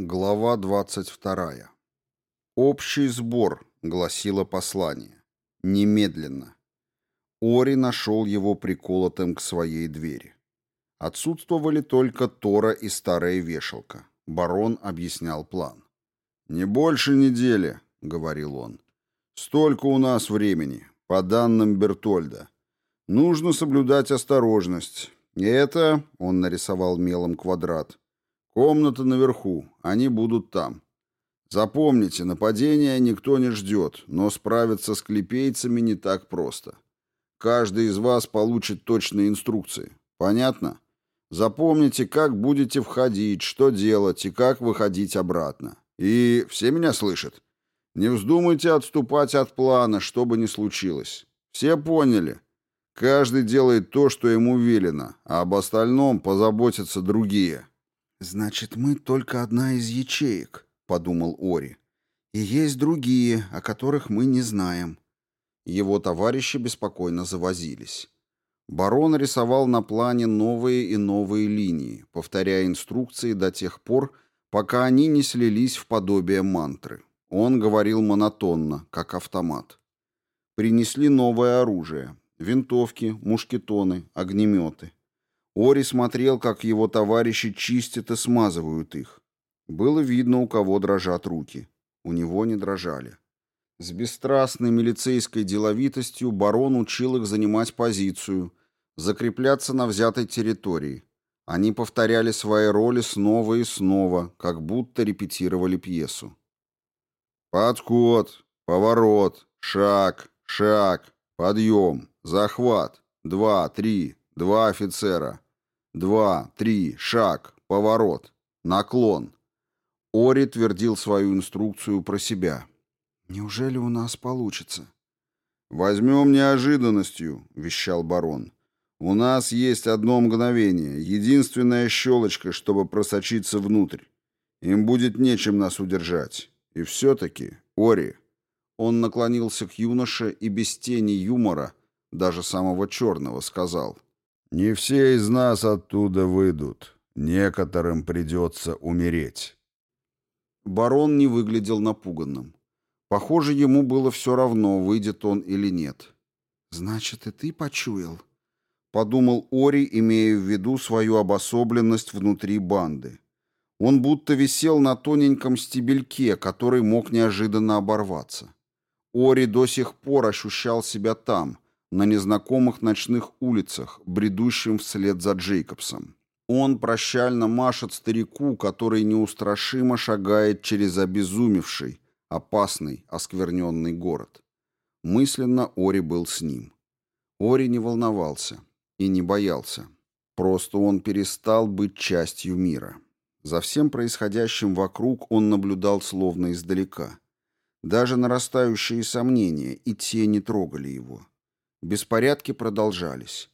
Глава 22. «Общий сбор», — гласило послание. «Немедленно». Ори нашел его приколотым к своей двери. Отсутствовали только Тора и старая вешалка. Барон объяснял план. «Не больше недели», — говорил он. «Столько у нас времени, по данным Бертольда. Нужно соблюдать осторожность. Это...» — он нарисовал мелом квадрат — Комната наверху, они будут там. Запомните, нападения никто не ждет, но справиться с клепейцами не так просто. Каждый из вас получит точные инструкции. Понятно? Запомните, как будете входить, что делать и как выходить обратно. И все меня слышат? Не вздумайте отступать от плана, что бы ни случилось. Все поняли? Каждый делает то, что ему велено, а об остальном позаботятся другие. «Значит, мы только одна из ячеек», — подумал Ори. «И есть другие, о которых мы не знаем». Его товарищи беспокойно завозились. Барон рисовал на плане новые и новые линии, повторяя инструкции до тех пор, пока они не слились в подобие мантры. Он говорил монотонно, как автомат. Принесли новое оружие — винтовки, мушкетоны, огнеметы. Ори смотрел, как его товарищи чистят и смазывают их. Было видно, у кого дрожат руки. У него не дрожали. С бесстрастной милицейской деловитостью барон учил их занимать позицию, закрепляться на взятой территории. Они повторяли свои роли снова и снова, как будто репетировали пьесу. Подход, поворот, шаг, шаг, подъем, захват, два, три, два офицера, Два, три, шаг, поворот, наклон. Ори твердил свою инструкцию про себя. «Неужели у нас получится?» «Возьмем неожиданностью», — вещал барон. «У нас есть одно мгновение, единственная щелочка, чтобы просочиться внутрь. Им будет нечем нас удержать. И все-таки, Ори...» Он наклонился к юноше и без тени юмора, даже самого черного, сказал — не все из нас оттуда выйдут. Некоторым придется умереть. Барон не выглядел напуганным. Похоже, ему было все равно, выйдет он или нет. «Значит, и ты почуял?» — подумал Ори, имея в виду свою обособленность внутри банды. Он будто висел на тоненьком стебельке, который мог неожиданно оборваться. Ори до сих пор ощущал себя там — на незнакомых ночных улицах, бредущим вслед за Джейкобсом. Он прощально машет старику, который неустрашимо шагает через обезумевший, опасный, оскверненный город. Мысленно Ори был с ним. Ори не волновался и не боялся. Просто он перестал быть частью мира. За всем происходящим вокруг он наблюдал словно издалека. Даже нарастающие сомнения и те не трогали его. Беспорядки продолжались.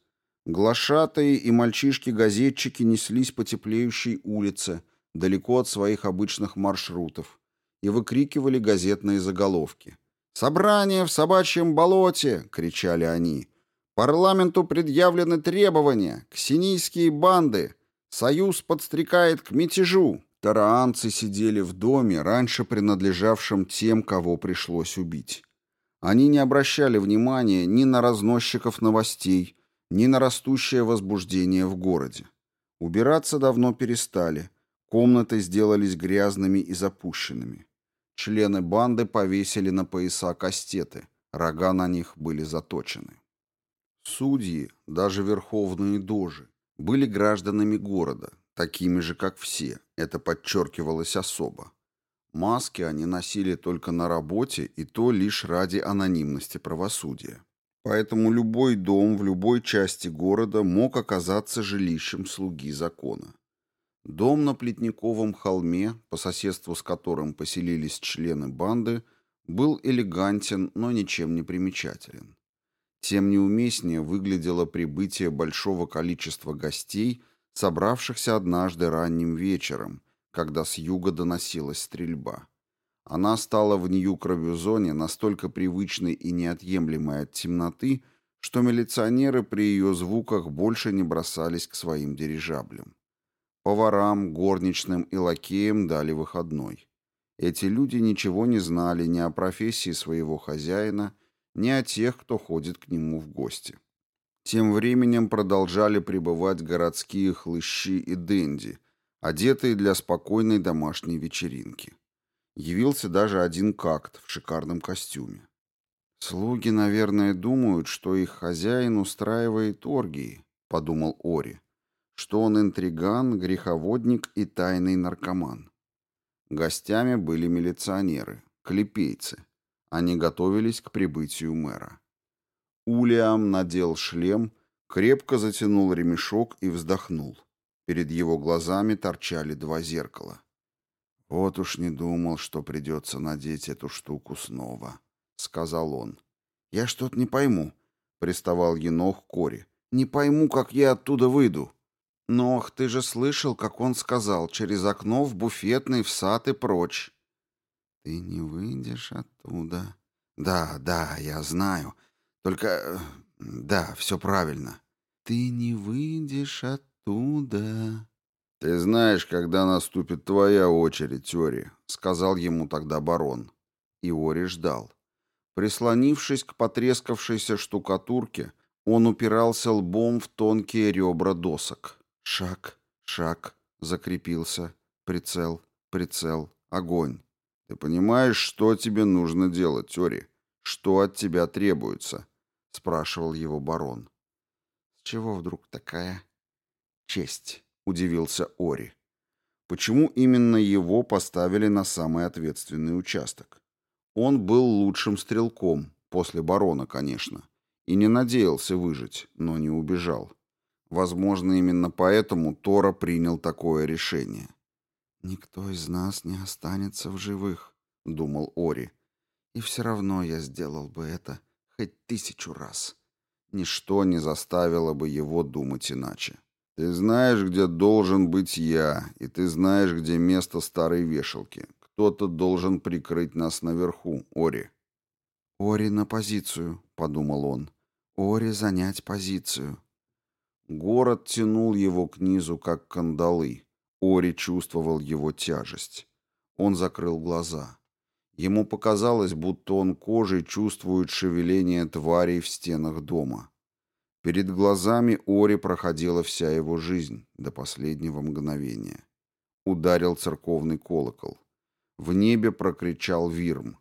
Глашатые и мальчишки-газетчики неслись по теплеющей улице, далеко от своих обычных маршрутов, и выкрикивали газетные заголовки. «Собрание в собачьем болоте!» — кричали они. «Парламенту предъявлены требования! Ксенийские банды! Союз подстрекает к мятежу!» Тараанцы сидели в доме, раньше принадлежавшем тем, кого пришлось убить. Они не обращали внимания ни на разносчиков новостей, ни на растущее возбуждение в городе. Убираться давно перестали, комнаты сделались грязными и запущенными. Члены банды повесили на пояса кастеты, рога на них были заточены. Судьи, даже верховные дожи, были гражданами города, такими же, как все, это подчеркивалось особо. Маски они носили только на работе, и то лишь ради анонимности правосудия. Поэтому любой дом в любой части города мог оказаться жилищем слуги закона. Дом на Плетниковом холме, по соседству с которым поселились члены банды, был элегантен, но ничем не примечателен. Тем неуместнее выглядело прибытие большого количества гостей, собравшихся однажды ранним вечером, когда с юга доносилась стрельба. Она стала в Нью-Кровюзоне настолько привычной и неотъемлемой от темноты, что милиционеры при ее звуках больше не бросались к своим дирижаблям. Поварам, горничным и лакеям дали выходной. Эти люди ничего не знали ни о профессии своего хозяина, ни о тех, кто ходит к нему в гости. Тем временем продолжали пребывать городские хлыщи и денди, одетые для спокойной домашней вечеринки. Явился даже один какт в шикарном костюме. «Слуги, наверное, думают, что их хозяин устраивает оргии», — подумал Ори, что он интриган, греховодник и тайный наркоман. Гостями были милиционеры, клепейцы. Они готовились к прибытию мэра. Улиам надел шлем, крепко затянул ремешок и вздохнул. Перед его глазами торчали два зеркала. «Вот уж не думал, что придется надеть эту штуку снова», — сказал он. «Я что-то не пойму», — приставал енох Кори. «Не пойму, как я оттуда выйду». «Нох, ты же слышал, как он сказал, через окно в буфетный, в сад и прочь». «Ты не выйдешь оттуда». «Да, да, я знаю. Только... Э, да, все правильно. Ты не выйдешь оттуда. Ты знаешь, когда наступит твоя очередь, Ори, сказал ему тогда барон. И Ори ждал. Прислонившись к потрескавшейся штукатурке, он упирался лбом в тонкие ребра досок. Шаг, шаг, закрепился. Прицел, прицел, огонь. Ты понимаешь, что тебе нужно делать, Ори? Что от тебя требуется? — спрашивал его барон. «С чего вдруг такая честь?» — удивился Ори. «Почему именно его поставили на самый ответственный участок? Он был лучшим стрелком, после барона, конечно, и не надеялся выжить, но не убежал. Возможно, именно поэтому Тора принял такое решение». «Никто из нас не останется в живых», — думал Ори. «И все равно я сделал бы это, хоть тысячу раз. Ничто не заставило бы его думать иначе. «Ты знаешь, где должен быть я, и ты знаешь, где место старой вешалки. Кто-то должен прикрыть нас наверху, Ори». «Ори на позицию», — подумал он. «Ори занять позицию». Город тянул его к низу, как кандалы. Ори чувствовал его тяжесть. Он закрыл глаза. Ему показалось, будто он кожей чувствует шевеление тварей в стенах дома. Перед глазами Ори проходила вся его жизнь до последнего мгновения. Ударил церковный колокол. В небе прокричал Вирм.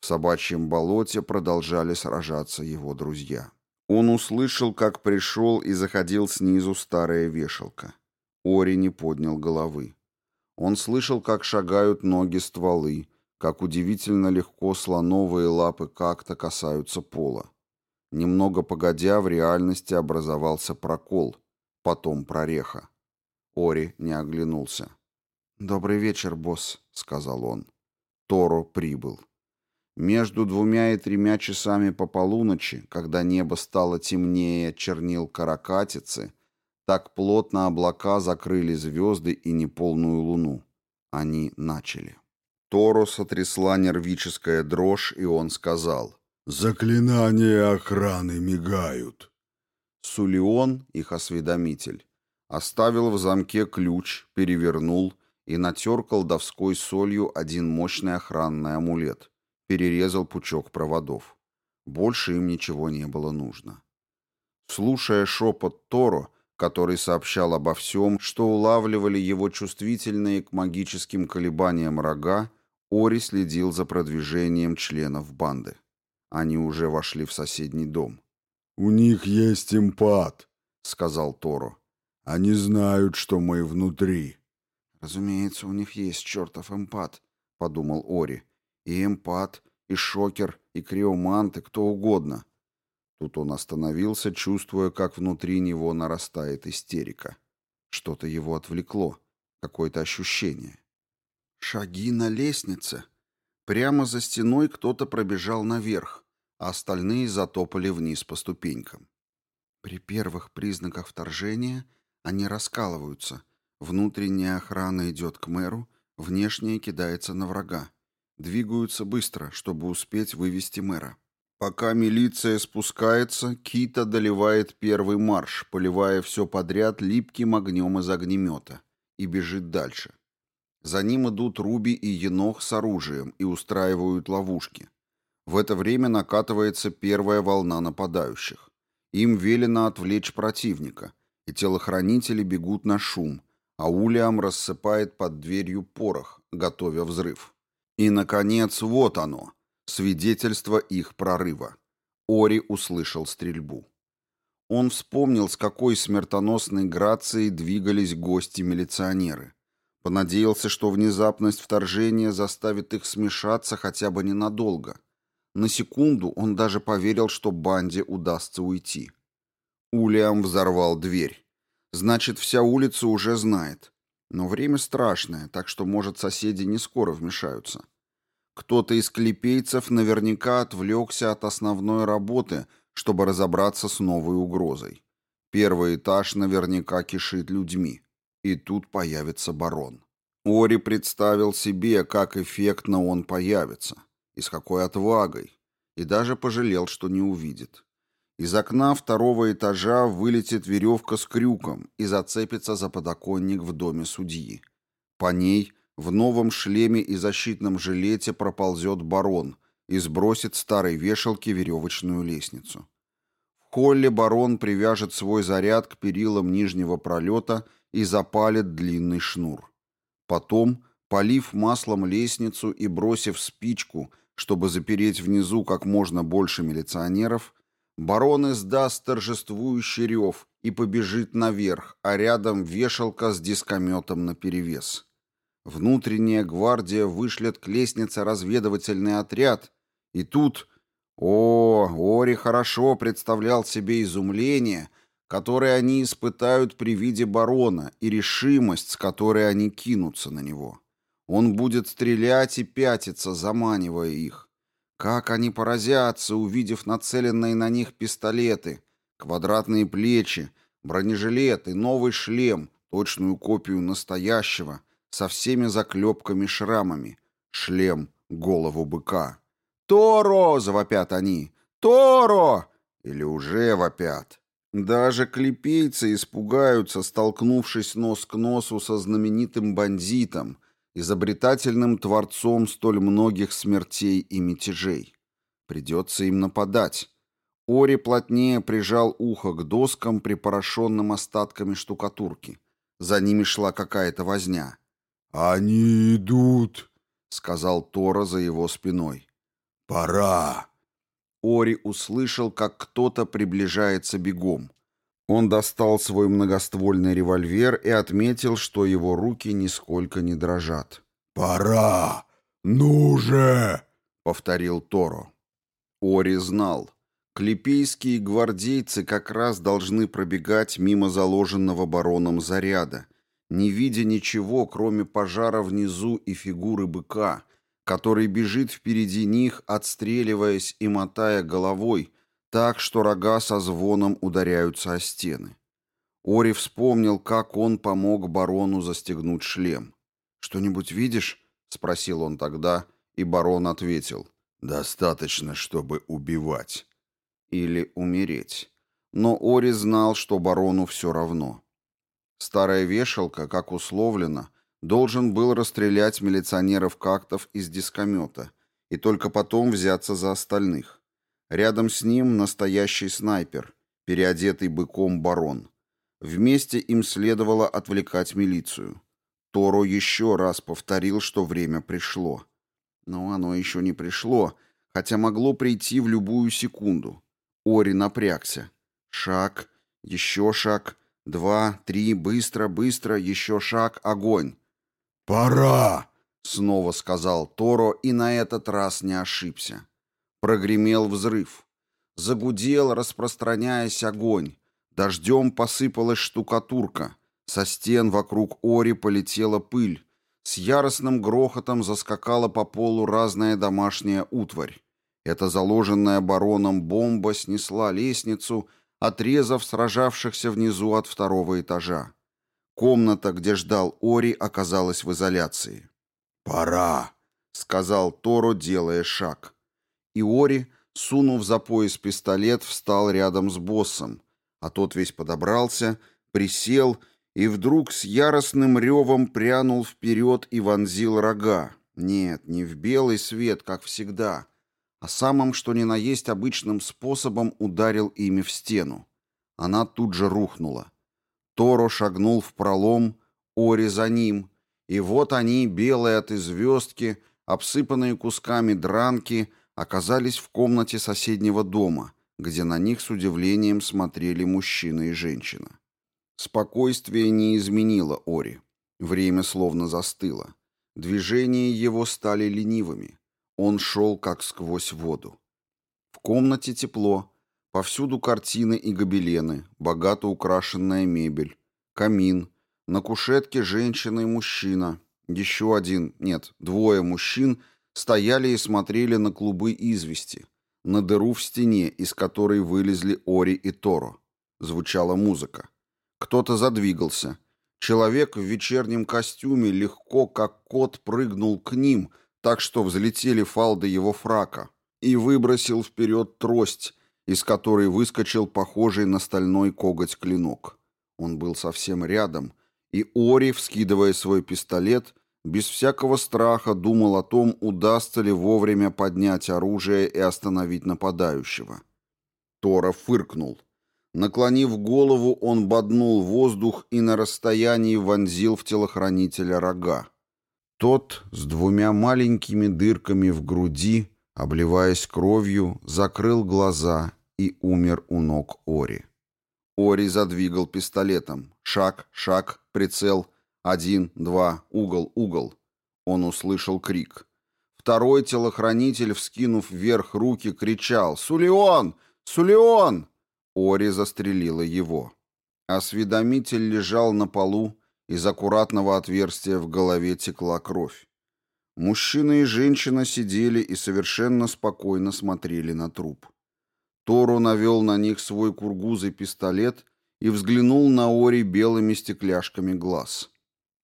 В собачьем болоте продолжали сражаться его друзья. Он услышал, как пришел и заходил снизу старая вешалка. Ори не поднял головы. Он слышал, как шагают ноги стволы, как удивительно легко слоновые лапы как-то касаются пола. Немного погодя, в реальности образовался прокол, потом прореха. Ори не оглянулся. «Добрый вечер, босс», — сказал он. Торо прибыл. Между двумя и тремя часами по полуночи, когда небо стало темнее чернил каракатицы, так плотно облака закрыли звезды и неполную луну. Они начали. Тору сотрясла нервическая дрожь, и он сказал «Заклинания охраны мигают». Сулион, их осведомитель, оставил в замке ключ, перевернул и натер колдовской солью один мощный охранный амулет, перерезал пучок проводов. Больше им ничего не было нужно. Слушая шепот Торо, который сообщал обо всем, что улавливали его чувствительные к магическим колебаниям рога, Ори следил за продвижением членов банды. Они уже вошли в соседний дом. «У них есть импат», — сказал Торо. «Они знают, что мы внутри». «Разумеется, у них есть чертов импат», — подумал Ори. «И импат, и шокер, и криомант, и кто угодно». Тут он остановился, чувствуя, как внутри него нарастает истерика. Что-то его отвлекло, какое-то ощущение. Шаги на лестнице. Прямо за стеной кто-то пробежал наверх, а остальные затопали вниз по ступенькам. При первых признаках вторжения они раскалываются. Внутренняя охрана идет к мэру, внешняя кидается на врага. Двигаются быстро, чтобы успеть вывести мэра. Пока милиция спускается, Кита доливает первый марш, поливая все подряд липким огнем из огнемета и бежит дальше. За ним идут Руби и Енох с оружием и устраивают ловушки. В это время накатывается первая волна нападающих. Им велено отвлечь противника, и телохранители бегут на шум, а Улиам рассыпает под дверью порох, готовя взрыв. И, наконец, вот оно, свидетельство их прорыва. Ори услышал стрельбу. Он вспомнил, с какой смертоносной грацией двигались гости-милиционеры. Понадеялся, что внезапность вторжения заставит их смешаться хотя бы ненадолго. На секунду он даже поверил, что банде удастся уйти. Улиам взорвал дверь. Значит, вся улица уже знает. Но время страшное, так что, может, соседи не скоро вмешаются. Кто-то из клепейцев наверняка отвлекся от основной работы, чтобы разобраться с новой угрозой. Первый этаж наверняка кишит людьми. И тут появится барон. Ори представил себе, как эффектно он появится, и с какой отвагой, и даже пожалел, что не увидит. Из окна второго этажа вылетит веревка с крюком и зацепится за подоконник в доме судьи. По ней в новом шлеме и защитном жилете проползет барон и сбросит старой вешалки веревочную лестницу. В холле барон привяжет свой заряд к перилам нижнего пролета и запалит длинный шнур. Потом, полив маслом лестницу и бросив спичку, чтобы запереть внизу как можно больше милиционеров, барон издаст торжествующий рев и побежит наверх, а рядом вешалка с дискометом наперевес. Внутренняя гвардия вышлет к лестнице разведывательный отряд, и тут... О, Ори хорошо представлял себе изумление — которые они испытают при виде барона, и решимость, с которой они кинутся на него. Он будет стрелять и пятиться, заманивая их. Как они поразятся, увидев нацеленные на них пистолеты, квадратные плечи, бронежилет и новый шлем, точную копию настоящего, со всеми заклепками-шрамами. Шлем — голову быка. «Торо!» — завопят они. «Торо!» Или уже вопят. Даже клепейцы испугаются, столкнувшись нос к носу со знаменитым бандитом, изобретательным творцом столь многих смертей и мятежей. Придется им нападать. Ори плотнее прижал ухо к доскам, припорошенным остатками штукатурки. За ними шла какая-то возня. «Они идут», — сказал Тора за его спиной. «Пора». Ори услышал, как кто-то приближается бегом. Он достал свой многоствольный револьвер и отметил, что его руки нисколько не дрожат. «Пора! Ну же!» — повторил Торо. Ори знал. Клепейские гвардейцы как раз должны пробегать мимо заложенного бароном заряда, не видя ничего, кроме пожара внизу и фигуры быка, который бежит впереди них, отстреливаясь и мотая головой, так, что рога со звоном ударяются о стены. Ори вспомнил, как он помог барону застегнуть шлем. «Что-нибудь видишь?» — спросил он тогда, и барон ответил. «Достаточно, чтобы убивать». Или умереть. Но Ори знал, что барону все равно. Старая вешалка, как условлено, — должен был расстрелять милиционеров-кактов из дискомета и только потом взяться за остальных. Рядом с ним настоящий снайпер, переодетый быком барон. Вместе им следовало отвлекать милицию. Торо еще раз повторил, что время пришло. Но оно еще не пришло, хотя могло прийти в любую секунду. Ори напрягся. Шаг, еще шаг, два, три, быстро, быстро, еще шаг, огонь. «Пора!» — снова сказал Торо и на этот раз не ошибся. Прогремел взрыв. Загудел, распространяясь огонь. Дождем посыпалась штукатурка. Со стен вокруг Ори полетела пыль. С яростным грохотом заскакала по полу разная домашняя утварь. Эта заложенная бароном бомба снесла лестницу, отрезав сражавшихся внизу от второго этажа. Комната, где ждал Ори, оказалась в изоляции. «Пора», — сказал Торо, делая шаг. И Ори, сунув за пояс пистолет, встал рядом с боссом, а тот весь подобрался, присел и вдруг с яростным ревом прянул вперед и вонзил рога. Нет, не в белый свет, как всегда, а самым, что ни на есть обычным способом ударил ими в стену. Она тут же рухнула. Торо шагнул в пролом, Ори за ним, и вот они, белые от звездки, обсыпанные кусками дранки, оказались в комнате соседнего дома, где на них с удивлением смотрели мужчина и женщина. Спокойствие не изменило Ори. Время словно застыло. Движения его стали ленивыми. Он шел как сквозь воду. В комнате тепло. Повсюду картины и гобелены, богато украшенная мебель, камин, на кушетке женщина и мужчина. Еще один, нет, двое мужчин стояли и смотрели на клубы извести, на дыру в стене, из которой вылезли Ори и Торо. Звучала музыка. Кто-то задвигался. Человек в вечернем костюме легко, как кот, прыгнул к ним, так что взлетели фалды его фрака, и выбросил вперед трость, из которой выскочил похожий на стальной коготь клинок. Он был совсем рядом, и Ори, вскидывая свой пистолет, без всякого страха думал о том, удастся ли вовремя поднять оружие и остановить нападающего. Тора фыркнул. Наклонив голову, он боднул воздух и на расстоянии вонзил в телохранителя рога. Тот с двумя маленькими дырками в груди, обливаясь кровью, закрыл глаза и умер у ног Ори. Ори задвигал пистолетом. Шаг, шаг, прицел. Один, два, угол, угол. Он услышал крик. Второй телохранитель, вскинув вверх руки, кричал «Сулеон! Сулеон!» Ори застрелила его. Осведомитель лежал на полу, из аккуратного отверстия в голове текла кровь. Мужчина и женщина сидели и совершенно спокойно смотрели на труп. Торо навел на них свой кургузый пистолет и взглянул на Ори белыми стекляшками глаз.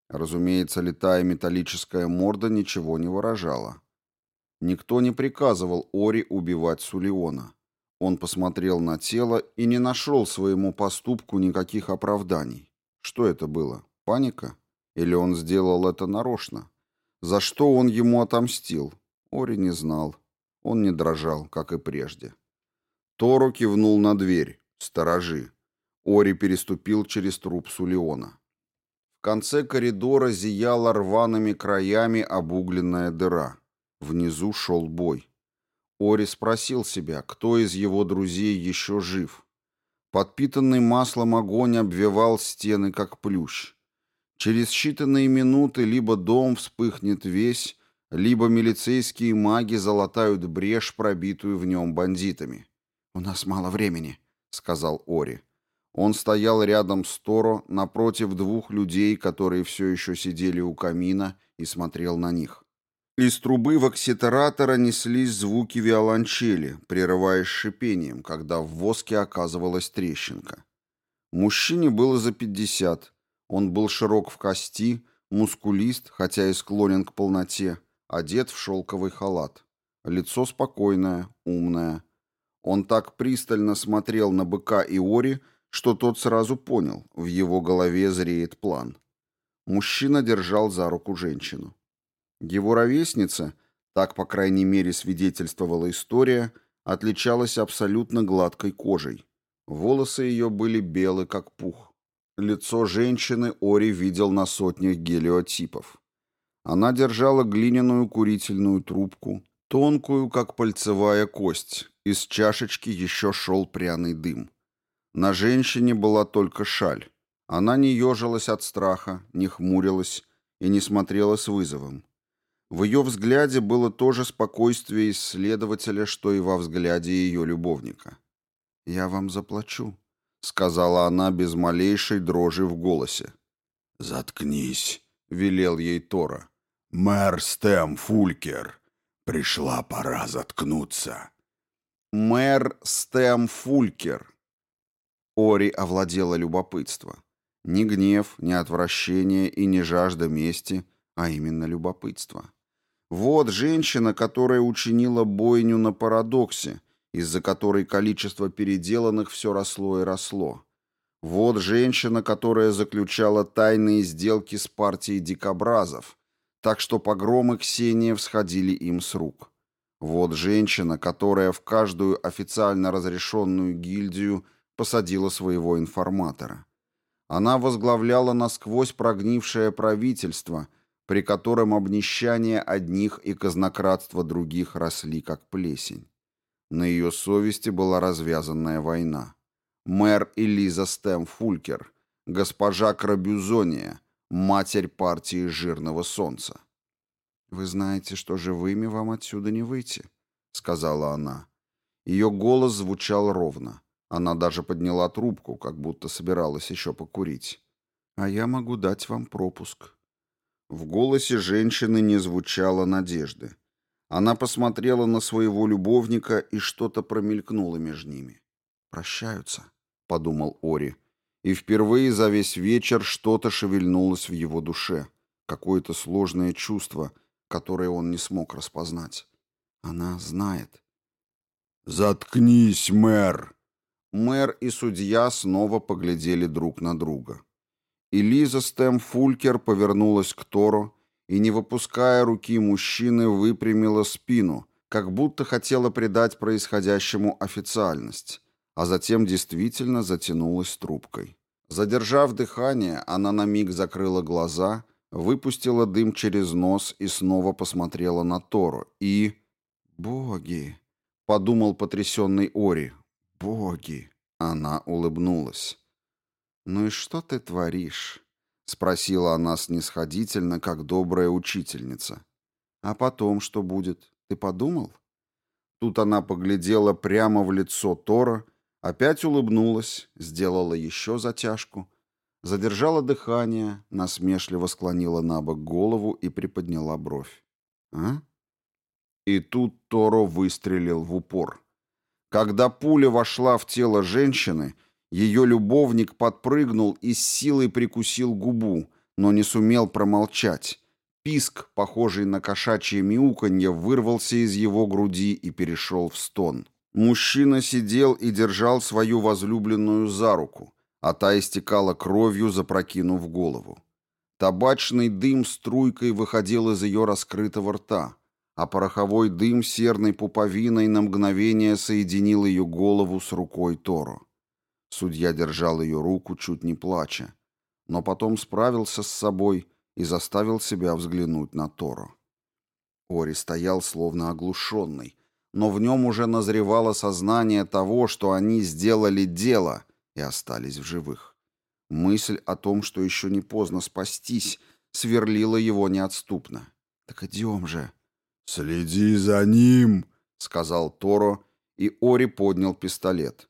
Разумеется, летая металлическая морда ничего не выражала. Никто не приказывал Ори убивать Сулеона. Он посмотрел на тело и не нашел своему поступку никаких оправданий. Что это было? Паника? Или он сделал это нарочно? За что он ему отомстил? Ори не знал. Он не дрожал, как и прежде. Торо кивнул на дверь. «Сторожи». Ори переступил через труп Сулеона. В конце коридора зияла рваными краями обугленная дыра. Внизу шел бой. Ори спросил себя, кто из его друзей еще жив. Подпитанный маслом огонь обвивал стены, как плющ. Через считанные минуты либо дом вспыхнет весь, либо милицейские маги залатают брешь, пробитую в нем бандитами. «У нас мало времени», — сказал Ори. Он стоял рядом с Торо, напротив двух людей, которые все еще сидели у камина, и смотрел на них. Из трубы вокситератора неслись звуки виолончели, прерываясь шипением, когда в воске оказывалась трещинка. Мужчине было за пятьдесят. Он был широк в кости, мускулист, хотя и склонен к полноте, одет в шелковый халат. Лицо спокойное, умное. Он так пристально смотрел на быка Иори, что тот сразу понял, в его голове зреет план. Мужчина держал за руку женщину. Его ровесница, так, по крайней мере, свидетельствовала история, отличалась абсолютно гладкой кожей. Волосы ее были белы, как пух. Лицо женщины Ори видел на сотнях гелиотипов. Она держала глиняную курительную трубку, тонкую, как пальцевая кость. Из чашечки еще шел пряный дым. На женщине была только шаль. Она не ежилась от страха, не хмурилась и не смотрела с вызовом. В ее взгляде было то же спокойствие исследователя, что и во взгляде ее любовника. «Я вам заплачу», — сказала она без малейшей дрожи в голосе. «Заткнись», — велел ей Тора. «Мэр Стэм Фулькер. Пришла пора заткнуться». «Мэр Стэм Фулькер». Ори овладело любопытство. Ни гнев, ни отвращение и ни жажда мести, а именно любопытство. Вот женщина, которая учинила бойню на парадоксе, из-за которой количество переделанных все росло и росло. Вот женщина, которая заключала тайные сделки с партией дикобразов, так что погромы Ксения всходили им с рук. Вот женщина, которая в каждую официально разрешенную гильдию посадила своего информатора. Она возглавляла насквозь прогнившее правительство, при котором обнищание одних и казнократство других росли как плесень. На ее совести была развязанная война. Мэр Элиза Стэм Фулькер, госпожа Крабюзония, матерь партии Жирного Солнца. «Вы знаете, что живыми вам отсюда не выйти», — сказала она. Ее голос звучал ровно. Она даже подняла трубку, как будто собиралась еще покурить. «А я могу дать вам пропуск». В голосе женщины не звучало надежды. Она посмотрела на своего любовника, и что-то промелькнуло между ними. «Прощаются», — подумал Ори. И впервые за весь вечер что-то шевельнулось в его душе. Какое-то сложное чувство, которое он не смог распознать. Она знает. «Заткнись, мэр!» Мэр и судья снова поглядели друг на друга. И Лиза Стэм Фулькер повернулась к Тору и, не выпуская руки мужчины, выпрямила спину, как будто хотела придать происходящему официальность, а затем действительно затянулась трубкой. Задержав дыхание, она на миг закрыла глаза, выпустила дым через нос и снова посмотрела на Тору. И... «Боги!» — подумал потрясенный Ори. «Боги!» — она улыбнулась. «Ну и что ты творишь?» — спросила она снисходительно, как добрая учительница. «А потом что будет? Ты подумал?» Тут она поглядела прямо в лицо Тора, опять улыбнулась, сделала еще затяжку, задержала дыхание, насмешливо склонила на бок голову и приподняла бровь. «А?» И тут Торо выстрелил в упор. Когда пуля вошла в тело женщины — ее любовник подпрыгнул и с силой прикусил губу, но не сумел промолчать. Писк, похожий на кошачье мяуканье, вырвался из его груди и перешел в стон. Мужчина сидел и держал свою возлюбленную за руку, а та истекала кровью, запрокинув голову. Табачный дым струйкой выходил из ее раскрытого рта, а пороховой дым серной пуповиной на мгновение соединил ее голову с рукой Торо. Судья держал ее руку, чуть не плача, но потом справился с собой и заставил себя взглянуть на Торо. Ори стоял словно оглушенный, но в нем уже назревало сознание того, что они сделали дело и остались в живых. Мысль о том, что еще не поздно спастись, сверлила его неотступно. «Так идем же!» «Следи за ним!» — сказал Торо, и Ори поднял пистолет.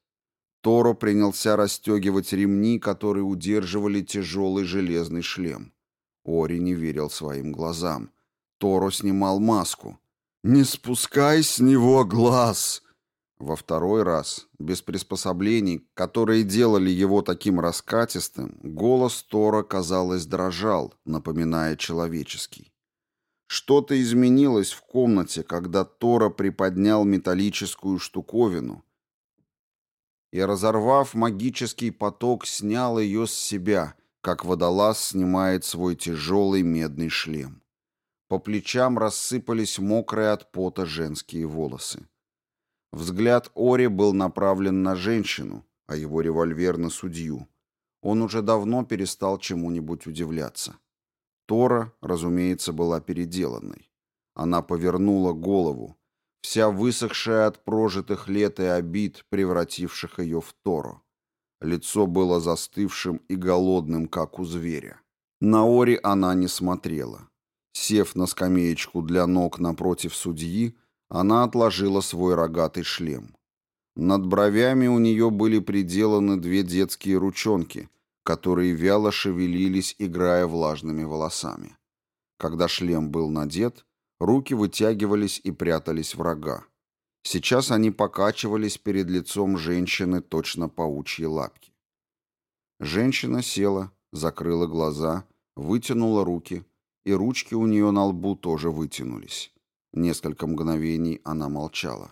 Торо принялся расстегивать ремни, которые удерживали тяжелый железный шлем. Ори не верил своим глазам. Торо снимал маску. «Не спускай с него глаз!» Во второй раз, без приспособлений, которые делали его таким раскатистым, голос Тора, казалось, дрожал, напоминая человеческий. Что-то изменилось в комнате, когда Тора приподнял металлическую штуковину, и, разорвав магический поток, снял ее с себя, как водолаз снимает свой тяжелый медный шлем. По плечам рассыпались мокрые от пота женские волосы. Взгляд Ори был направлен на женщину, а его револьвер на судью. Он уже давно перестал чему-нибудь удивляться. Тора, разумеется, была переделанной. Она повернула голову, вся высохшая от прожитых лет и обид, превративших ее в Тору. Лицо было застывшим и голодным, как у зверя. На Ори она не смотрела. Сев на скамеечку для ног напротив судьи, она отложила свой рогатый шлем. Над бровями у нее были приделаны две детские ручонки, которые вяло шевелились, играя влажными волосами. Когда шлем был надет, Руки вытягивались и прятались врага. Сейчас они покачивались перед лицом женщины точно паучьи лапки. Женщина села, закрыла глаза, вытянула руки, и ручки у нее на лбу тоже вытянулись. Несколько мгновений она молчала.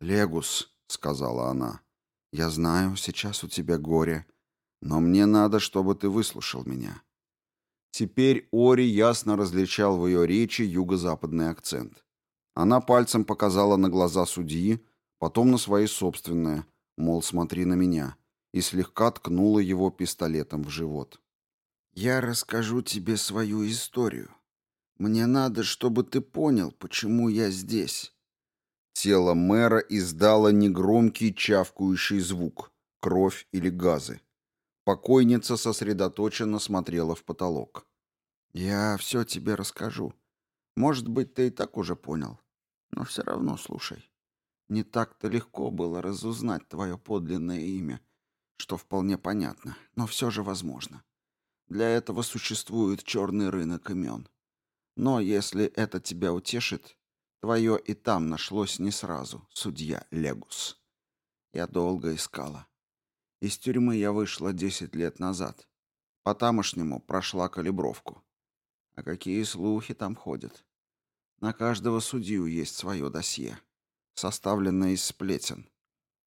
«Легус», — сказала она, — «я знаю, сейчас у тебя горе, Но мне надо, чтобы ты выслушал меня. Теперь Ори ясно различал в ее речи юго-западный акцент. Она пальцем показала на глаза судьи, потом на свои собственные, мол, смотри на меня, и слегка ткнула его пистолетом в живот. «Я расскажу тебе свою историю. Мне надо, чтобы ты понял, почему я здесь». Тело мэра издало негромкий чавкающий звук, кровь или газы. Покойница сосредоточенно смотрела в потолок. «Я все тебе расскажу. Может быть, ты и так уже понял. Но все равно слушай. Не так-то легко было разузнать твое подлинное имя, что вполне понятно, но все же возможно. Для этого существует черный рынок имен. Но если это тебя утешит, твое и там нашлось не сразу, судья Легус. Я долго искала. Из тюрьмы я вышла десять лет назад. По тамошнему прошла калибровку. А какие слухи там ходят? На каждого судью есть свое досье, составленное из сплетен.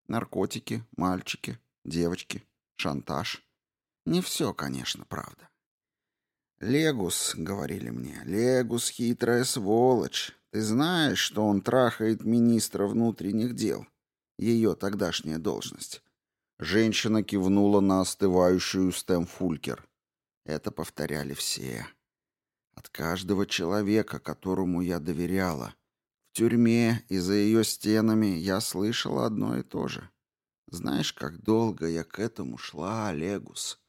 Наркотики, мальчики, девочки, шантаж. Не все, конечно, правда. «Легус», — говорили мне, — «Легус — хитрая сволочь. Ты знаешь, что он трахает министра внутренних дел? Ее тогдашняя должность». Женщина кивнула на остывающую Стэм Фулькер. Это повторяли все. От каждого человека, которому я доверяла. В тюрьме и за ее стенами я слышала одно и то же. Знаешь, как долго я к этому шла, Легус?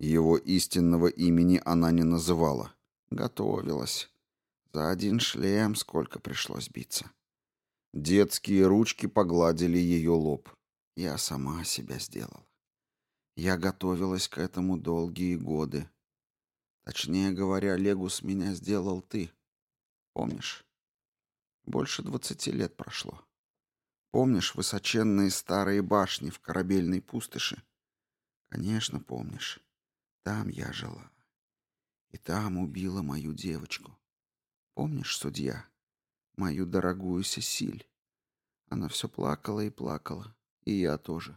Его истинного имени она не называла. Готовилась. За один шлем сколько пришлось биться. Детские ручки погладили ее лоб. Я сама себя сделала. Я готовилась к этому долгие годы. Точнее говоря, Легус меня сделал ты. Помнишь? Больше двадцати лет прошло. Помнишь высоченные старые башни в корабельной пустоши? Конечно, помнишь. Там я жила. И там убила мою девочку. Помнишь, судья? Мою дорогую Сесиль. Она все плакала и плакала. И я тоже.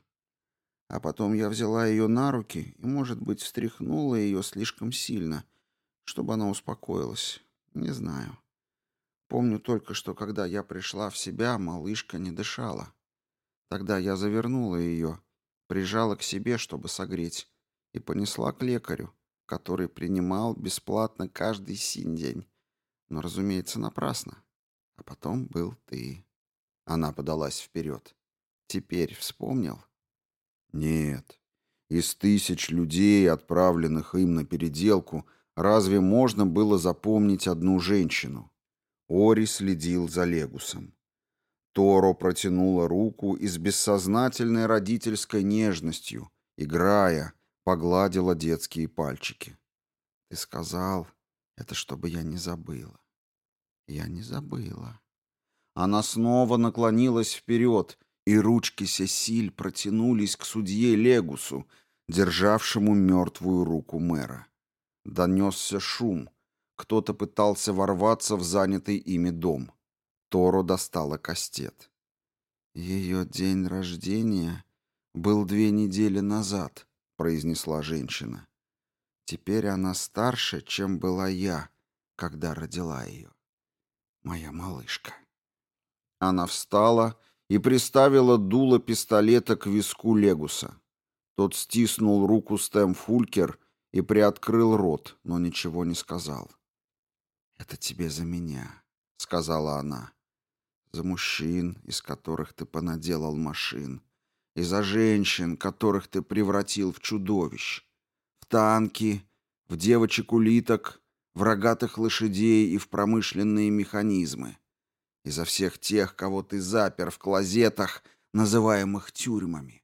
А потом я взяла ее на руки и, может быть, встряхнула ее слишком сильно, чтобы она успокоилась. Не знаю. Помню только, что когда я пришла в себя, малышка не дышала. Тогда я завернула ее, прижала к себе, чтобы согреть, и понесла к лекарю, который принимал бесплатно каждый синь день. Но, разумеется, напрасно. А потом был ты. Она подалась вперед. Теперь вспомнил? Нет. Из тысяч людей, отправленных им на переделку, разве можно было запомнить одну женщину? Ори следил за Легусом. Торо протянула руку и с бессознательной родительской нежностью, играя, Погладила детские пальчики. Ты сказал, это чтобы я не забыла. Я не забыла. Она снова наклонилась вперед, и ручки Сесиль протянулись к судье Легусу, державшему мертвую руку мэра. Донесся шум. Кто-то пытался ворваться в занятый ими дом. Торо достала кастет. Ее день рождения был две недели назад, произнесла женщина. Теперь она старше, чем была я, когда родила ее. Моя малышка. Она встала и приставила дуло пистолета к виску Легуса. Тот стиснул руку Стэм Фулькер и приоткрыл рот, но ничего не сказал. «Это тебе за меня», — сказала она. «За мужчин, из которых ты понаделал машин, и за женщин, которых ты превратил в чудовищ, в танки, в девочек-улиток, в рогатых лошадей и в промышленные механизмы, и за всех тех, кого ты запер в клозетах, называемых тюрьмами,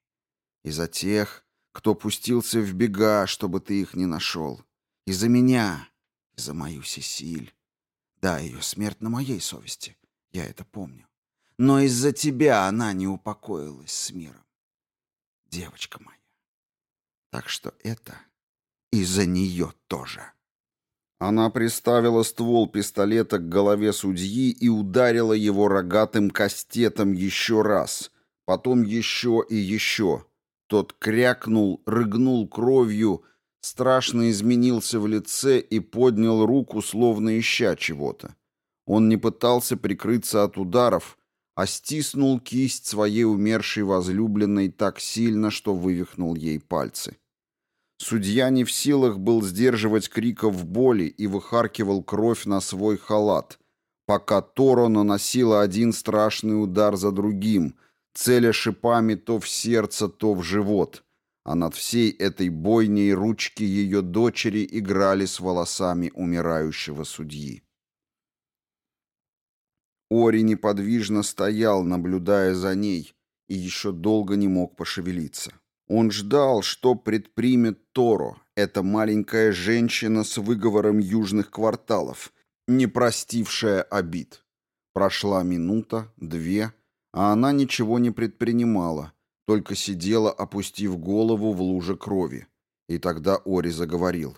и за тех, кто пустился в бега, чтобы ты их не нашел, и за меня, и за мою Сесиль. Да, ее смерть на моей совести, я это помню. Но из-за тебя она не упокоилась с миром девочка моя. Так что это из-за нее тоже. Она приставила ствол пистолета к голове судьи и ударила его рогатым кастетом еще раз, потом еще и еще. Тот крякнул, рыгнул кровью, страшно изменился в лице и поднял руку, словно ища чего-то. Он не пытался прикрыться от ударов, а стиснул кисть своей умершей возлюбленной так сильно, что вывихнул ей пальцы. Судья не в силах был сдерживать криков боли и выхаркивал кровь на свой халат, пока Торо наносила один страшный удар за другим, целя шипами то в сердце, то в живот, а над всей этой бойней ручки ее дочери играли с волосами умирающего судьи. Ори неподвижно стоял, наблюдая за ней, и еще долго не мог пошевелиться. Он ждал, что предпримет Торо, эта маленькая женщина с выговором южных кварталов, не простившая обид. Прошла минута, две, а она ничего не предпринимала, только сидела, опустив голову в луже крови. И тогда Ори заговорил.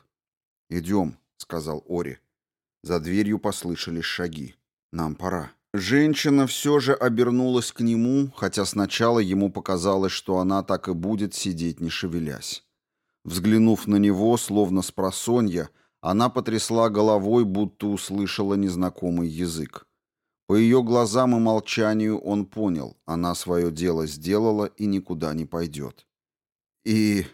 «Идем», — сказал Ори. За дверью послышались шаги. «Нам пора». Женщина все же обернулась к нему, хотя сначала ему показалось, что она так и будет сидеть, не шевелясь. Взглянув на него, словно с просонья, она потрясла головой, будто услышала незнакомый язык. По ее глазам и молчанию он понял, она свое дело сделала и никуда не пойдет. И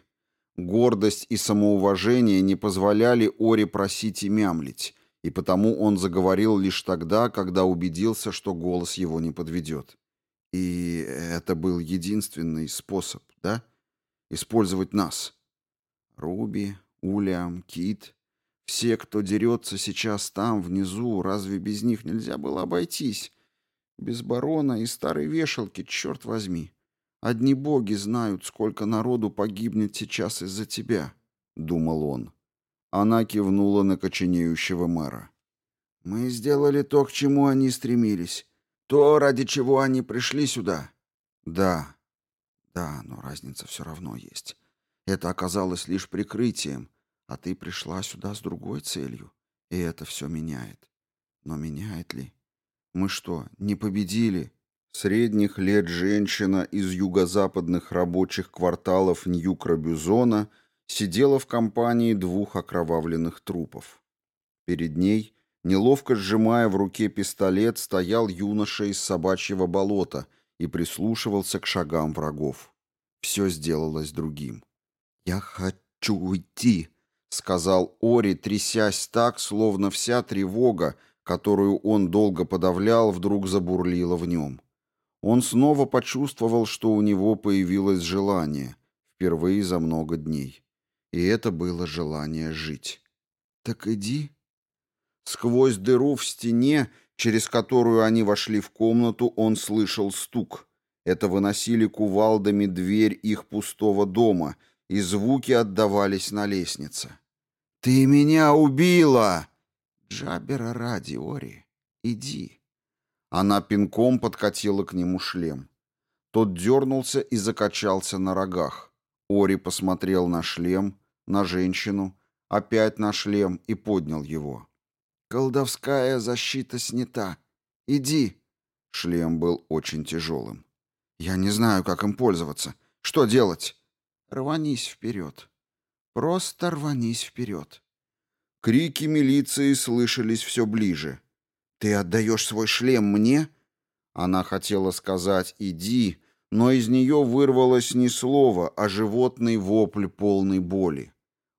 гордость и самоуважение не позволяли Оре просить и мямлить, и потому он заговорил лишь тогда, когда убедился, что голос его не подведет. И это был единственный способ, да? Использовать нас. Руби, Улиам, Кит, все, кто дерется сейчас там, внизу, разве без них нельзя было обойтись? Без барона и старой вешалки, черт возьми. Одни боги знают, сколько народу погибнет сейчас из-за тебя, — думал он. Она кивнула на коченеющего мэра. «Мы сделали то, к чему они стремились. То, ради чего они пришли сюда». «Да, да, но разница все равно есть. Это оказалось лишь прикрытием, а ты пришла сюда с другой целью, и это все меняет. Но меняет ли? Мы что, не победили?» Средних лет женщина из юго-западных рабочих кварталов Нью-Крабюзона — сидела в компании двух окровавленных трупов. Перед ней, неловко сжимая в руке пистолет, стоял юноша из собачьего болота и прислушивался к шагам врагов. Все сделалось другим. «Я хочу уйти», — сказал Ори, трясясь так, словно вся тревога, которую он долго подавлял, вдруг забурлила в нем. Он снова почувствовал, что у него появилось желание, впервые за много дней и это было желание жить. «Так иди». Сквозь дыру в стене, через которую они вошли в комнату, он слышал стук. Это выносили кувалдами дверь их пустого дома, и звуки отдавались на лестнице. «Ты меня убила!» «Джабера ради, Ори, иди». Она пинком подкатила к нему шлем. Тот дернулся и закачался на рогах. Ори посмотрел на шлем, на женщину, опять на шлем и поднял его. «Колдовская защита снята. Иди!» Шлем был очень тяжелым. «Я не знаю, как им пользоваться. Что делать?» «Рванись вперед. Просто рванись вперед». Крики милиции слышались все ближе. «Ты отдаешь свой шлем мне?» Она хотела сказать «иди», но из нее вырвалось не слово, а животный вопль полной боли.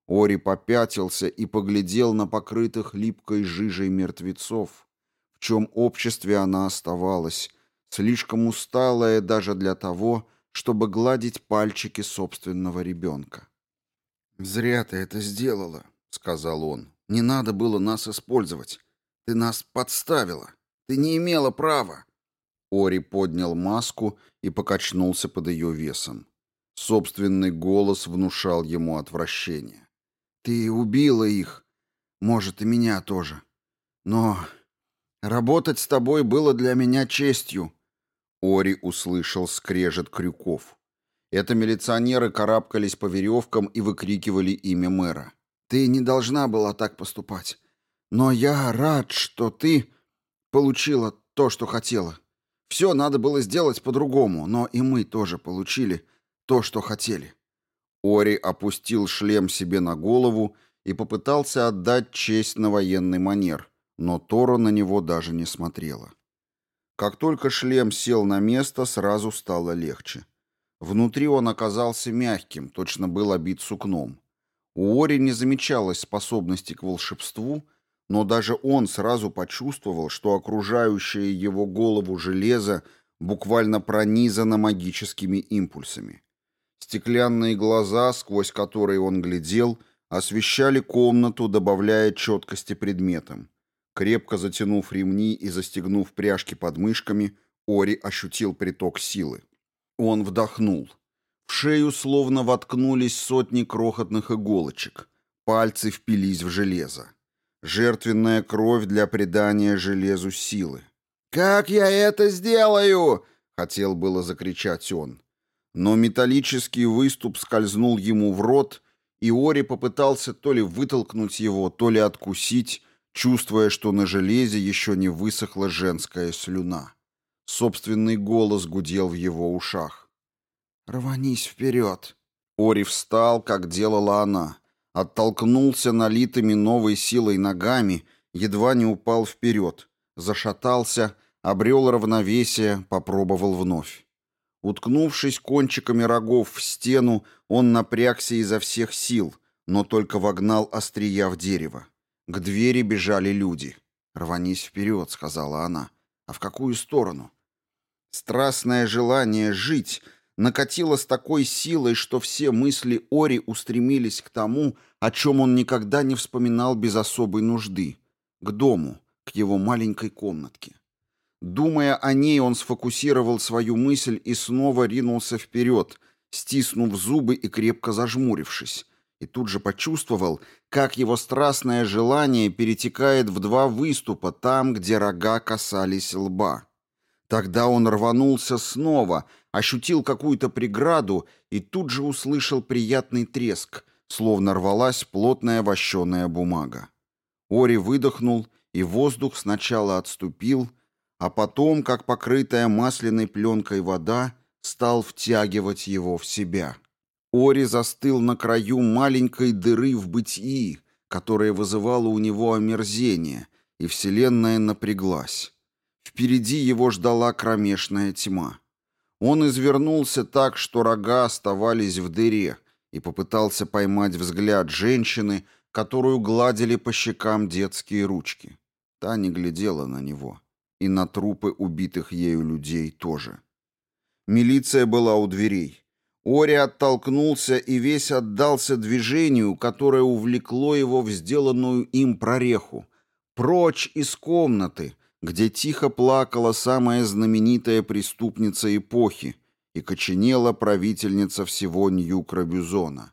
Ори попятился и поглядел на покрытых липкой жижей мертвецов, в чем обществе она оставалась, слишком усталая даже для того, чтобы гладить пальчики собственного ребенка. «Зря ты это сделала», — сказал он. «Не надо было нас использовать. Ты нас подставила. Ты не имела права». Ори поднял маску и покачнулся под ее весом. Собственный голос внушал ему отвращение. Ты убила их. Может, и меня тоже. Но работать с тобой было для меня честью. Ори услышал скрежет крюков. Это милиционеры карабкались по веревкам и выкрикивали имя мэра. «Ты не должна была так поступать. Но я рад, что ты получила то, что хотела. Все надо было сделать по-другому, но и мы тоже получили то, что хотели». Ори опустил шлем себе на голову и попытался отдать честь на военный манер, но Тора на него даже не смотрела. Как только шлем сел на место, сразу стало легче. Внутри он оказался мягким, точно был обит сукном. У Ори не замечалось способности к волшебству, но даже он сразу почувствовал, что окружающее его голову железо буквально пронизано магическими импульсами. Стеклянные глаза, сквозь которые он глядел, освещали комнату, добавляя четкости предметам. Крепко затянув ремни и застегнув пряжки под мышками, Ори ощутил приток силы. Он вдохнул. В шею словно воткнулись сотни крохотных иголочек. Пальцы впились в железо. Жертвенная кровь для придания железу силы. «Как я это сделаю?» — хотел было закричать он. Но металлический выступ скользнул ему в рот, и Ори попытался то ли вытолкнуть его, то ли откусить, чувствуя, что на железе еще не высохла женская слюна. Собственный голос гудел в его ушах. «Рванись вперед!» Ори встал, как делала она, оттолкнулся налитыми новой силой ногами, едва не упал вперед, зашатался, обрел равновесие, попробовал вновь. Уткнувшись кончиками рогов в стену, он напрягся изо всех сил, но только вогнал острия в дерево. К двери бежали люди. «Рванись вперед», — сказала она. «А в какую сторону?» Страстное желание жить накатило с такой силой, что все мысли Ори устремились к тому, о чем он никогда не вспоминал без особой нужды — к дому, к его маленькой комнатке. Думая о ней, он сфокусировал свою мысль и снова ринулся вперед, стиснув зубы и крепко зажмурившись, и тут же почувствовал, как его страстное желание перетекает в два выступа там, где рога касались лба. Тогда он рванулся снова, ощутил какую-то преграду и тут же услышал приятный треск, словно рвалась плотная вощеная бумага. Ори выдохнул, и воздух сначала отступил, а потом, как покрытая масляной пленкой вода, стал втягивать его в себя. Ори застыл на краю маленькой дыры в бытии, которая вызывала у него омерзение, и вселенная напряглась. Впереди его ждала кромешная тьма. Он извернулся так, что рога оставались в дыре, и попытался поймать взгляд женщины, которую гладили по щекам детские ручки. Та не глядела на него и на трупы убитых ею людей тоже. Милиция была у дверей. Ори оттолкнулся и весь отдался движению, которое увлекло его в сделанную им прореху. Прочь из комнаты, где тихо плакала самая знаменитая преступница эпохи и коченела правительница всего Нью-Крабюзона.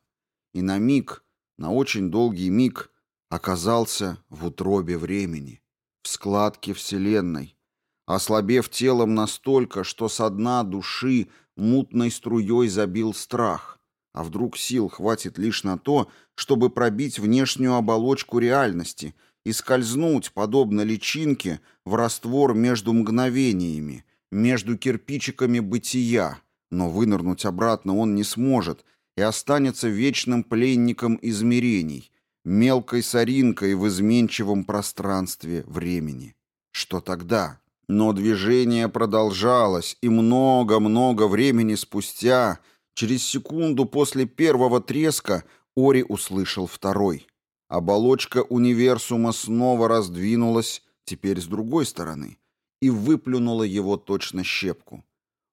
И на миг, на очень долгий миг, оказался в утробе времени, в складке Вселенной, ослабев телом настолько, что со дна души мутной струей забил страх. А вдруг сил хватит лишь на то, чтобы пробить внешнюю оболочку реальности и скользнуть, подобно личинке, в раствор между мгновениями, между кирпичиками бытия, но вынырнуть обратно он не сможет и останется вечным пленником измерений, мелкой соринкой в изменчивом пространстве времени. Что тогда? Но движение продолжалось, и много-много времени спустя, через секунду после первого треска, Ори услышал второй. Оболочка универсума снова раздвинулась, теперь с другой стороны, и выплюнула его точно щепку.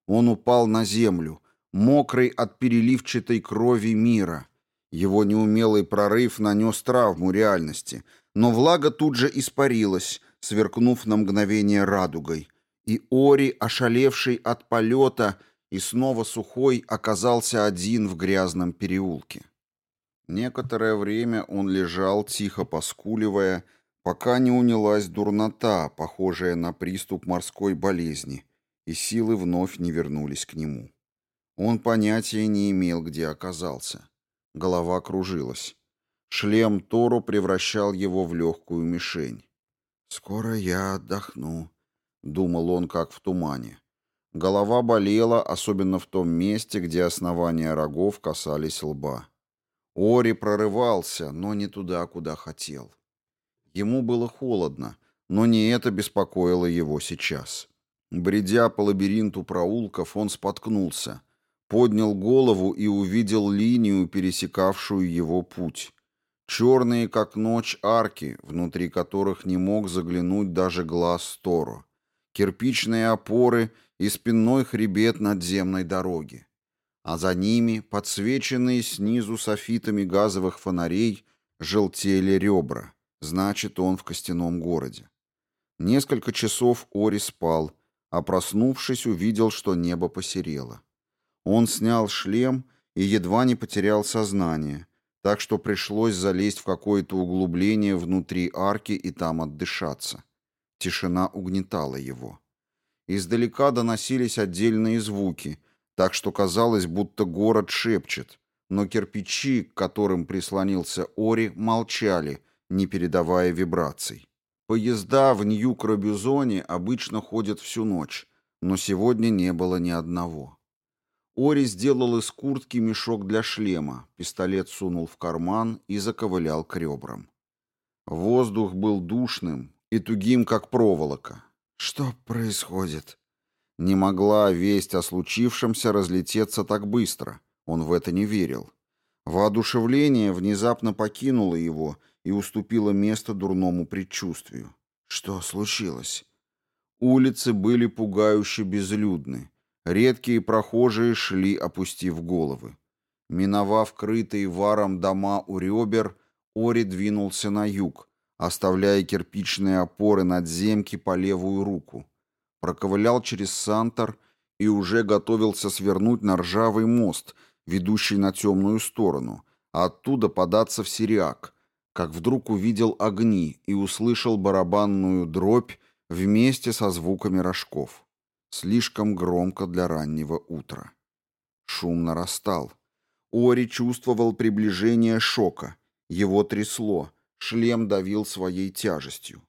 Он упал на землю, мокрый от переливчатой крови мира. Его неумелый прорыв нанес травму реальности, но влага тут же испарилась, сверкнув на мгновение радугой, и Ори, ошалевший от полета и снова сухой, оказался один в грязном переулке. Некоторое время он лежал, тихо поскуливая, пока не унялась дурнота, похожая на приступ морской болезни, и силы вновь не вернулись к нему. Он понятия не имел, где оказался. Голова кружилась. Шлем Тору превращал его в легкую мишень. «Скоро я отдохну», — думал он, как в тумане. Голова болела, особенно в том месте, где основания рогов касались лба. Ори прорывался, но не туда, куда хотел. Ему было холодно, но не это беспокоило его сейчас. Бредя по лабиринту проулков, он споткнулся, поднял голову и увидел линию, пересекавшую его путь. Черные, как ночь, арки, внутри которых не мог заглянуть даже глаз Торо. Кирпичные опоры и спинной хребет надземной дороги. А за ними, подсвеченные снизу софитами газовых фонарей, желтели ребра. Значит, он в костяном городе. Несколько часов Ори спал, а проснувшись, увидел, что небо посерело. Он снял шлем и едва не потерял сознание, так что пришлось залезть в какое-то углубление внутри арки и там отдышаться. Тишина угнетала его. Издалека доносились отдельные звуки, так что казалось, будто город шепчет, но кирпичи, к которым прислонился Ори, молчали, не передавая вибраций. Поезда в Нью-Крабюзоне обычно ходят всю ночь, но сегодня не было ни одного. Ори сделал из куртки мешок для шлема, пистолет сунул в карман и заковылял к ребрам. Воздух был душным и тугим, как проволока. Что происходит? Не могла весть о случившемся разлететься так быстро. Он в это не верил. Воодушевление внезапно покинуло его и уступило место дурному предчувствию. Что случилось? Улицы были пугающе безлюдны. Редкие прохожие шли, опустив головы. Миновав крытые варом дома у ребер, Ори двинулся на юг, оставляя кирпичные опоры надземки по левую руку. Проковылял через Сантор и уже готовился свернуть на ржавый мост, ведущий на темную сторону, а оттуда податься в Сириак, как вдруг увидел огни и услышал барабанную дробь вместе со звуками рожков. Слишком громко для раннего утра. Шум нарастал. Ори чувствовал приближение шока. Его трясло, шлем давил своей тяжестью.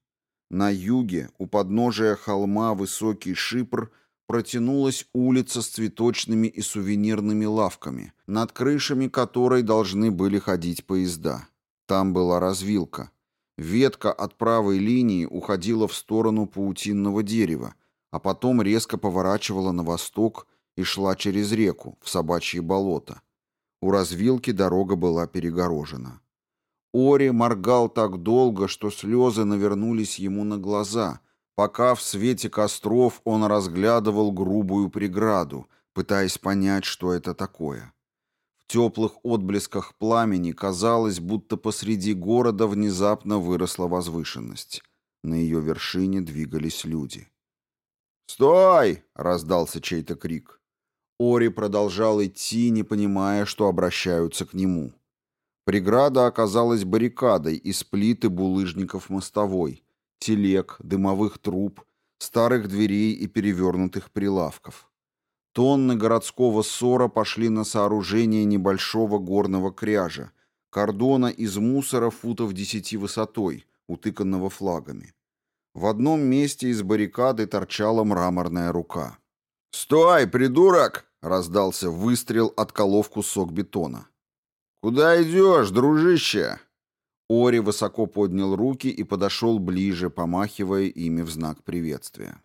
На юге, у подножия холма Высокий Шипр, протянулась улица с цветочными и сувенирными лавками, над крышами которой должны были ходить поезда. Там была развилка. Ветка от правой линии уходила в сторону паутинного дерева, а потом резко поворачивала на восток и шла через реку, в собачье болото. У развилки дорога была перегорожена. Ори моргал так долго, что слезы навернулись ему на глаза, пока в свете костров он разглядывал грубую преграду, пытаясь понять, что это такое. В теплых отблесках пламени казалось, будто посреди города внезапно выросла возвышенность. На ее вершине двигались люди. «Стой!» — раздался чей-то крик. Ори продолжал идти, не понимая, что обращаются к нему. Преграда оказалась баррикадой из плиты булыжников мостовой, телег, дымовых труб, старых дверей и перевернутых прилавков. Тонны городского ссора пошли на сооружение небольшого горного кряжа, кордона из мусора футов десяти высотой, утыканного флагами. В одном месте из баррикады торчала мраморная рука. «Стой, придурок!» — раздался выстрел, отколов кусок бетона. «Куда идешь, дружище?» Ори высоко поднял руки и подошел ближе, помахивая ими в знак приветствия.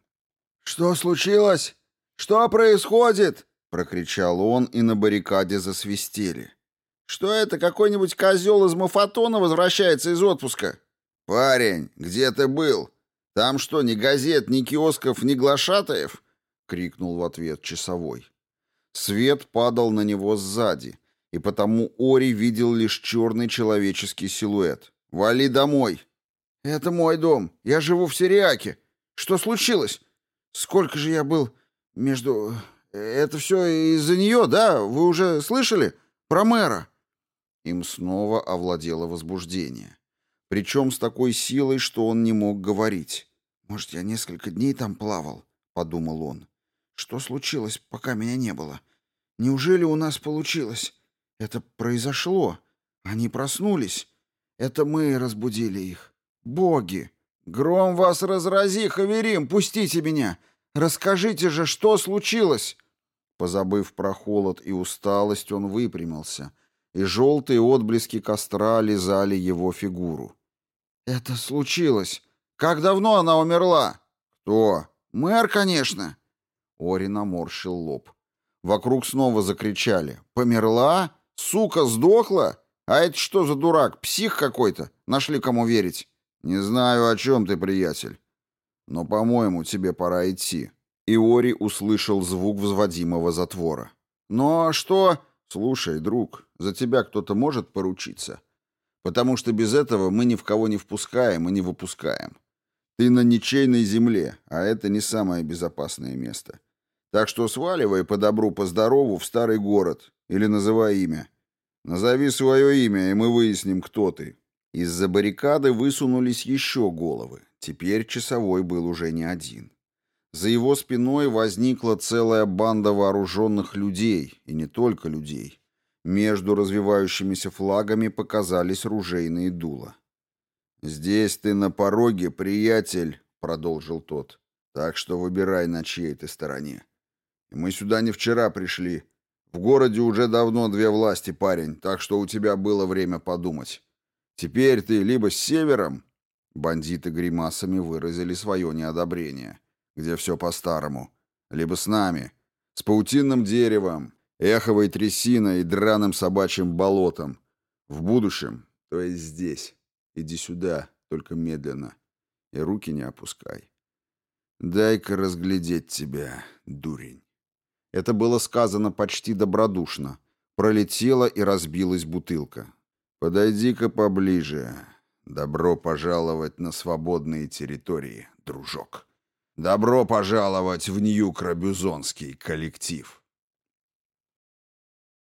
«Что случилось? Что происходит?» — прокричал он, и на баррикаде засвистели. «Что это, какой-нибудь козел из Мафатона возвращается из отпуска?» «Парень, где ты был? «Там что, ни газет, ни киосков, ни глашатаев?» — крикнул в ответ часовой. Свет падал на него сзади, и потому Ори видел лишь черный человеческий силуэт. «Вали домой!» «Это мой дом. Я живу в Сириаке. Что случилось? Сколько же я был между... Это все из-за нее, да? Вы уже слышали? Про мэра?» Им снова овладело возбуждение. Причем с такой силой, что он не мог говорить. «Может, я несколько дней там плавал?» — подумал он. «Что случилось, пока меня не было? Неужели у нас получилось? Это произошло. Они проснулись. Это мы разбудили их. Боги! Гром вас разрази, Хаверим! Пустите меня! Расскажите же, что случилось?» Позабыв про холод и усталость, он выпрямился, и желтые отблески костра лизали его фигуру. «Это случилось. Как давно она умерла?» «Кто?» «Мэр, конечно». Ори наморщил лоб. Вокруг снова закричали. «Померла? Сука, сдохла? А это что за дурак? Псих какой-то? Нашли кому верить?» «Не знаю, о чем ты, приятель. Но, по-моему, тебе пора идти». Иори услышал звук взводимого затвора. «Ну а что?» «Слушай, друг, за тебя кто-то может поручиться? Потому что без этого мы ни в кого не впускаем и не выпускаем. Ты на ничейной земле, а это не самое безопасное место. Так что сваливай по добру, по здорову в старый город или называй имя. Назови свое имя, и мы выясним, кто ты». Из-за баррикады высунулись еще головы. Теперь часовой был уже не один. За его спиной возникла целая банда вооруженных людей, и не только людей. Между развивающимися флагами показались ружейные дула. «Здесь ты на пороге, приятель», — продолжил тот. «Так что выбирай, на чьей ты стороне. Мы сюда не вчера пришли. В городе уже давно две власти, парень, так что у тебя было время подумать. Теперь ты либо с севером...» Бандиты гримасами выразили свое неодобрение где все по-старому, либо с нами, с паутинным деревом, эховой трясиной и драным собачьим болотом. В будущем, то есть здесь. Иди сюда, только медленно, и руки не опускай. Дай-ка разглядеть тебя, дурень. Это было сказано почти добродушно. Пролетела и разбилась бутылка. Подойди-ка поближе. Добро пожаловать на свободные территории, дружок. Добро пожаловать в Нью-Крабюзонский коллектив.